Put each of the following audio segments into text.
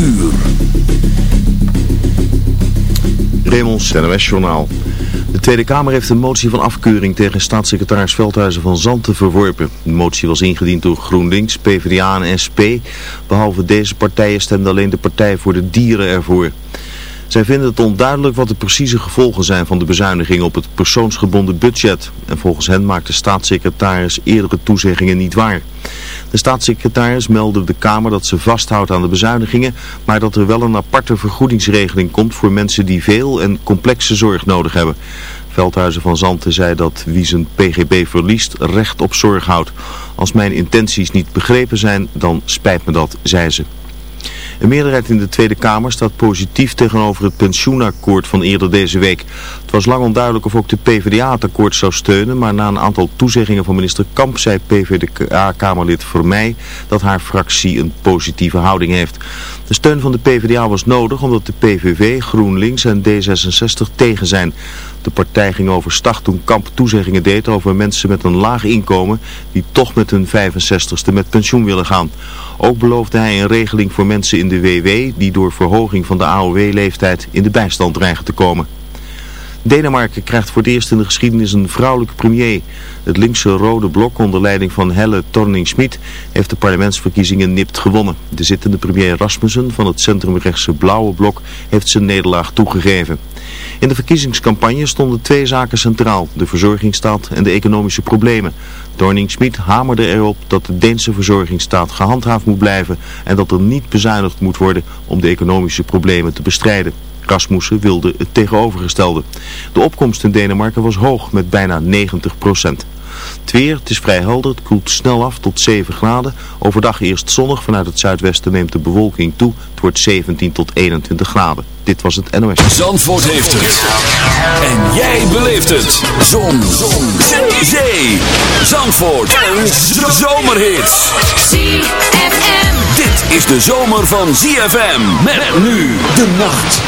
uur. Raymond NOS Journaal. De Tweede Kamer heeft een motie van afkeuring tegen staatssecretaris Veldhuizen van Zanten verworpen. De motie was ingediend door GroenLinks, PvdA en SP. Behalve deze partijen stemde alleen de Partij voor de Dieren ervoor. Zij vinden het onduidelijk wat de precieze gevolgen zijn van de bezuiniging op het persoonsgebonden budget. En volgens hen maakt de staatssecretaris eerdere toezeggingen niet waar. De staatssecretaris meldde de Kamer dat ze vasthoudt aan de bezuinigingen, maar dat er wel een aparte vergoedingsregeling komt voor mensen die veel en complexe zorg nodig hebben. Veldhuizen van Zanten zei dat wie zijn pgb verliest recht op zorg houdt. Als mijn intenties niet begrepen zijn, dan spijt me dat, zei ze. Een meerderheid in de Tweede Kamer staat positief tegenover het pensioenakkoord van eerder deze week. Het was lang onduidelijk of ook de PvdA het akkoord zou steunen, maar na een aantal toezeggingen van minister Kamp zei PvdA-kamerlid mij dat haar fractie een positieve houding heeft. De steun van de PvdA was nodig omdat de PVV, GroenLinks en D66 tegen zijn. De partij ging overstag toen Kamp toezeggingen deed over mensen met een laag inkomen die toch met hun 65ste met pensioen willen gaan. Ook beloofde hij een regeling voor mensen in de WW die door verhoging van de AOW-leeftijd in de bijstand dreigen te komen. Denemarken krijgt voor het eerst in de geschiedenis een vrouwelijke premier. Het linkse rode blok onder leiding van Helle Thorning-Schmidt heeft de parlementsverkiezingen nipt gewonnen. De zittende premier Rasmussen van het centrumrechtse blauwe blok heeft zijn nederlaag toegegeven. In de verkiezingscampagne stonden twee zaken centraal, de verzorgingsstaat en de economische problemen. Thorning-Schmidt hamerde erop dat de Deense verzorgingsstaat gehandhaafd moet blijven en dat er niet bezuinigd moet worden om de economische problemen te bestrijden. Rasmussen wilde het tegenovergestelde. De opkomst in Denemarken was hoog met bijna 90 procent. Het weer, het is vrij helder, het koelt snel af tot 7 graden. Overdag eerst zonnig, vanuit het zuidwesten neemt de bewolking toe. Het wordt 17 tot 21 graden. Dit was het NOS. Zandvoort heeft het. En jij beleeft het. Zon. Zon. Zee. Zandvoort. En zomerhits. ZFM. Dit is de zomer van ZFM. Met nu de nacht.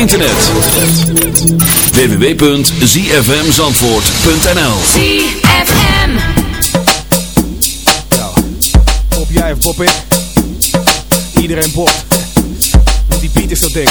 Internet. www.zfmzandvoort.nl ZFM. Pop jij of pop ik? Iedereen popt. Want die beat is dat ding.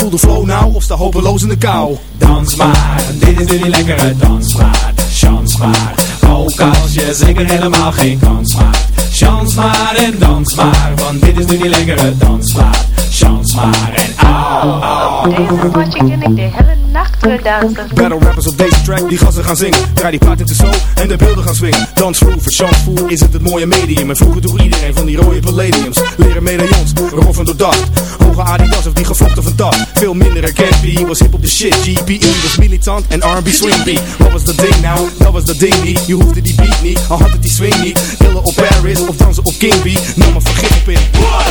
Voel de flow nou of sta hopeloos in de kou. Dans maar, dit is nu die lekkere dansmaat. Chans maar, ook als je zeker helemaal geen kans maakt. Chans maar en dans maar, want dit is nu die lekkere dansmaat. Chans maar en au, au. Deze potje ken ik de hele Battle rappers op deze track, die gassen gaan zingen. Draai die plaat in de show en de beelden gaan swingen. Dansvloer, chansvoer is het het mooie medium. En vroeger droeg iedereen van die rode palladiums. Leren medaillons, roffen door dacht. Hoge Adidas of die gevlochten van dat. Veel minder herkend, was hip op de shit. GPE was militant en R&B swing beat. Wat was dat ding nou? Dat was dat ding niet. Je hoefde die beat niet, al had het die swing niet. Illen op Paris of dansen op King B. Nam maar vergif op in.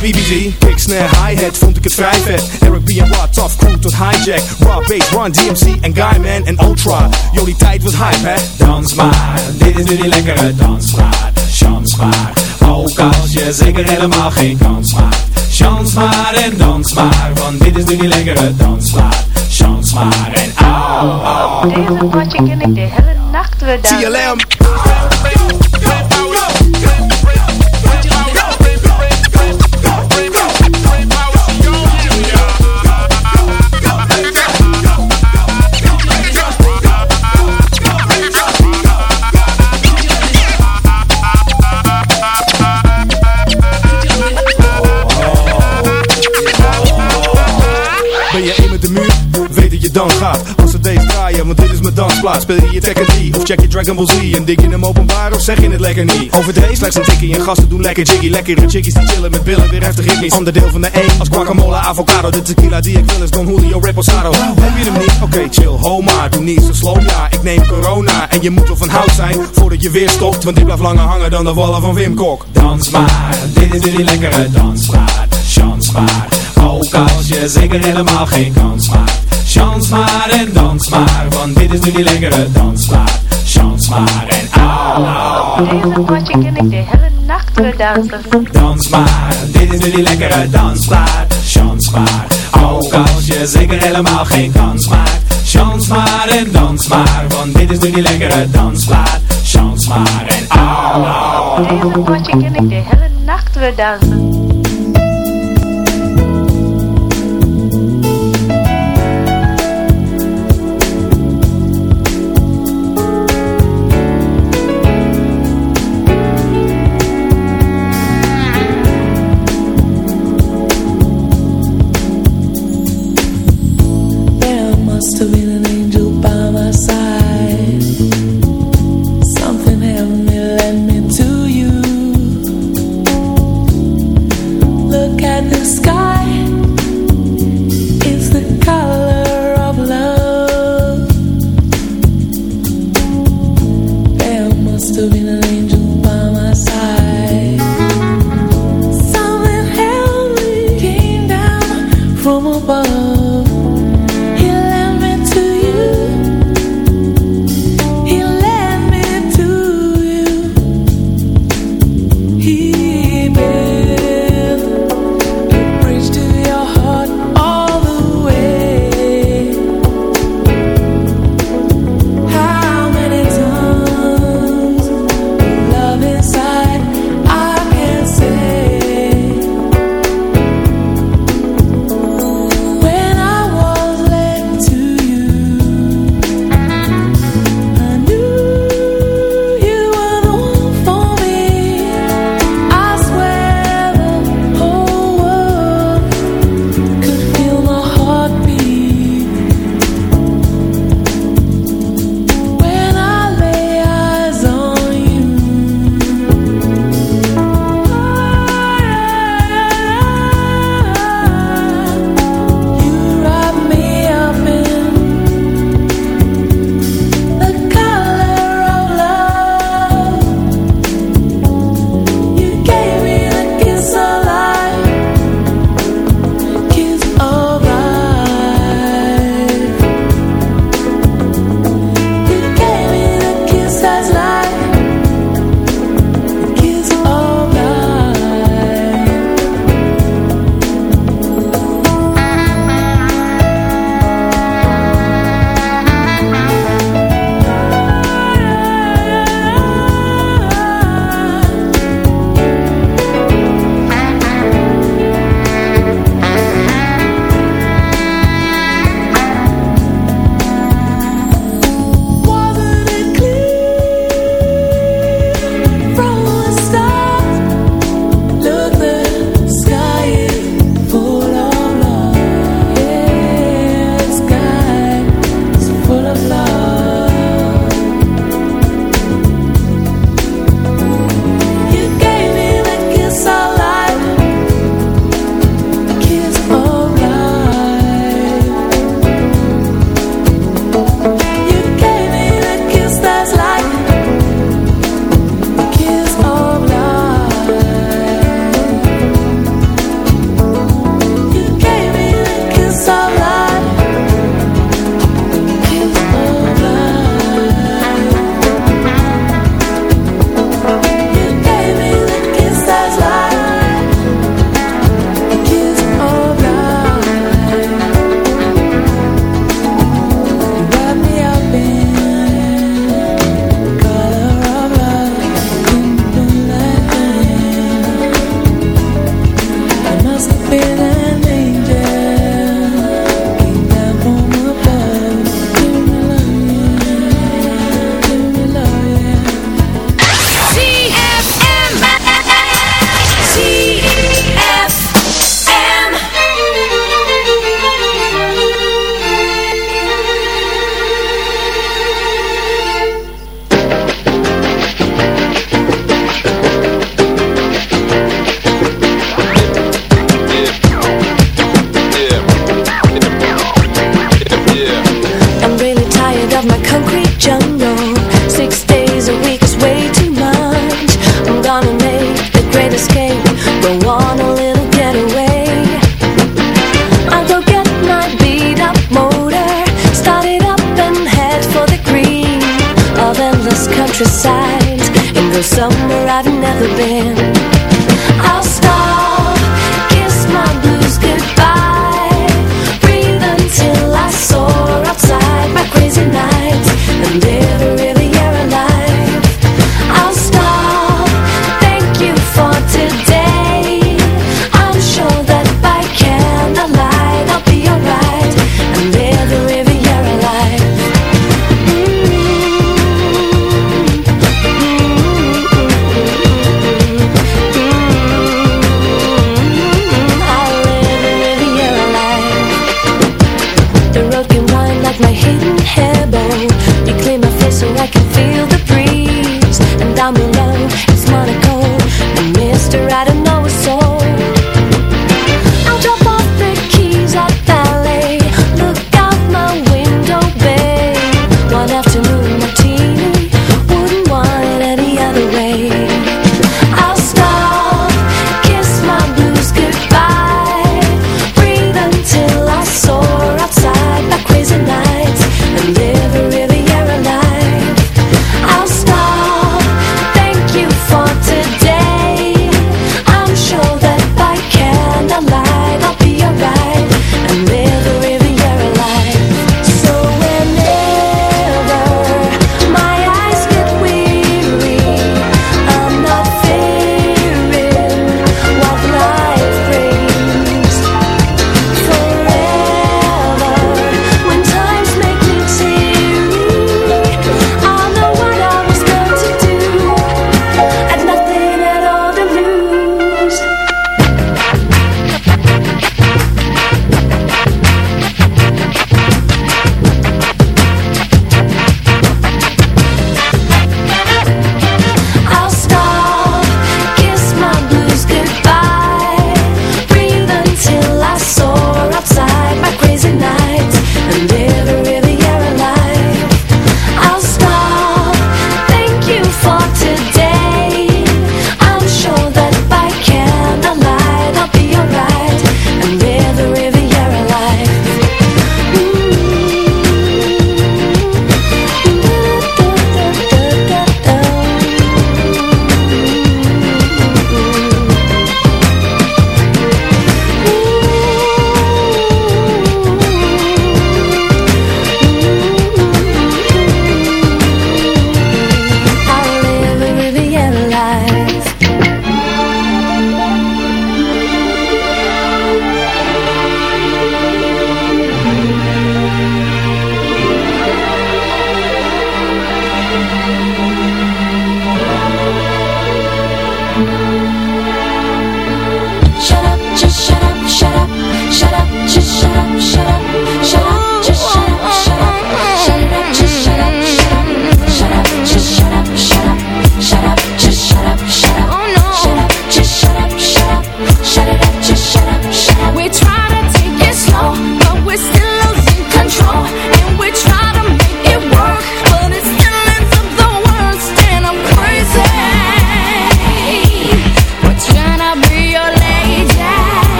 BBG, kick, snare, hi-hat, vond ik het vrij vet. Eric B en Rod, tough crew tot hijack. Raw bass, Run, DMC en Guyman en Ultra. Yo, die tijd was hype, hè? Dans maar, dit is nu die lekkere dansmaat. Chans maar, ook als je zeker helemaal geen kans maakt. Chans maar en dans maar, want dit is nu die lekkere dansmaat. Chans maar en au, au. Deze potje ken ik de hele nacht weer dansen. Dit is mijn dansplaats. Speel je je Tekken 3 of check je Dragon Ball Z. En dik je hem openbaar of zeg je het lekker niet? Overdreven slechts een tikkie en gasten doen lekker jiggy. Lekkere chickies die chillen met billen, weer heftig ritmisch. Ander deel van de E als guacamole, avocado. De tequila die ik wil is Don Julio Reposado. Heb je hem niet? Oké, chill, ho maar. Doe niet zo slow, ja. Ik neem corona en je moet wel van hout zijn voordat je weer stopt. Want dit blijft langer hangen dan de wallen van Wim Kok. Dans maar, dit is nu die lekkere dansmaat. Chance maar, ook als je zeker helemaal geen kans maakt. Chance maar en dans maar, want dit is nu die lekkere dansmaat. Chance maar en au, au. Deze potje ken ik de hele nacht weer dansen. Dans maar, dit is nu die lekkere dansplaat. Chance maar, ook als je zeker helemaal geen kans maakt. Chance maar en dans maar, want dit is nu die lekkere dansplaat. Chance maar en au, au. Deze potje ken ik de hele nacht weer dansen.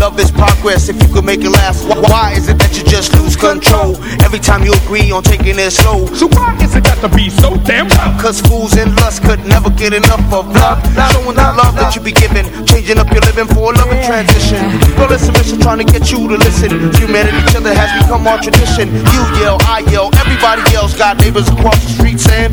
Love is progress if you could make it last. Wh- Why is it that you just lose control? Every time you agree on taking it slow. So why is it got to be so damn tough? Cause fools in lust could never get enough of love. Not Showing the love that you be giving Changing up your living for a loving transition. Girl, it's a mission trying to get you to listen. Humanity, each other has become our tradition. You yell, I yell, everybody else Got neighbors across the street saying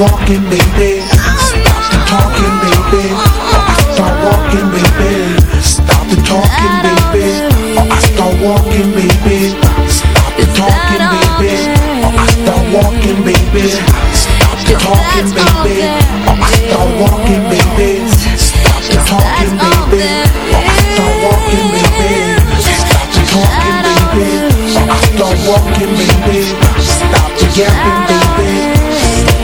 Walking, baby. Stop the talking, baby. Start walking, baby. Stop the talking, baby. Or I start walking, baby. Stop the talking, baby. Or I start walking, baby. Stop the talking, baby. Or I start walking, baby. Stop the talking, baby. Or I start walking, baby. Stop the talking, baby. Or I start walking, baby. Stop the yapping, baby.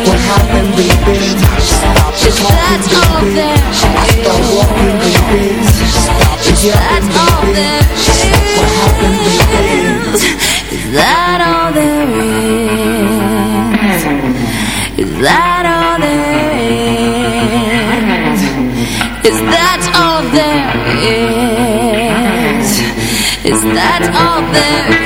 What happened, baby? Stop the talking, baby. Or I start walking, baby. Stop the yapping, baby. What happened, baby? Is that all there is? Is that all there is? Is that all there is? Is that all there is?